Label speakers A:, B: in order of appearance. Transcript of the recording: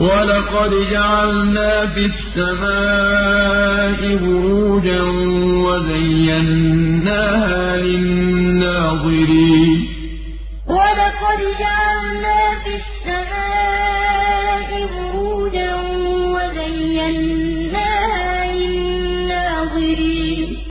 A: ولقد جعلنا في السماء بروجا وزيناها للناظرين ولقد جعلنا في السماء بروجا وزيناها للناظرين